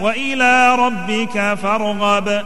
وإلى ربك فارغب.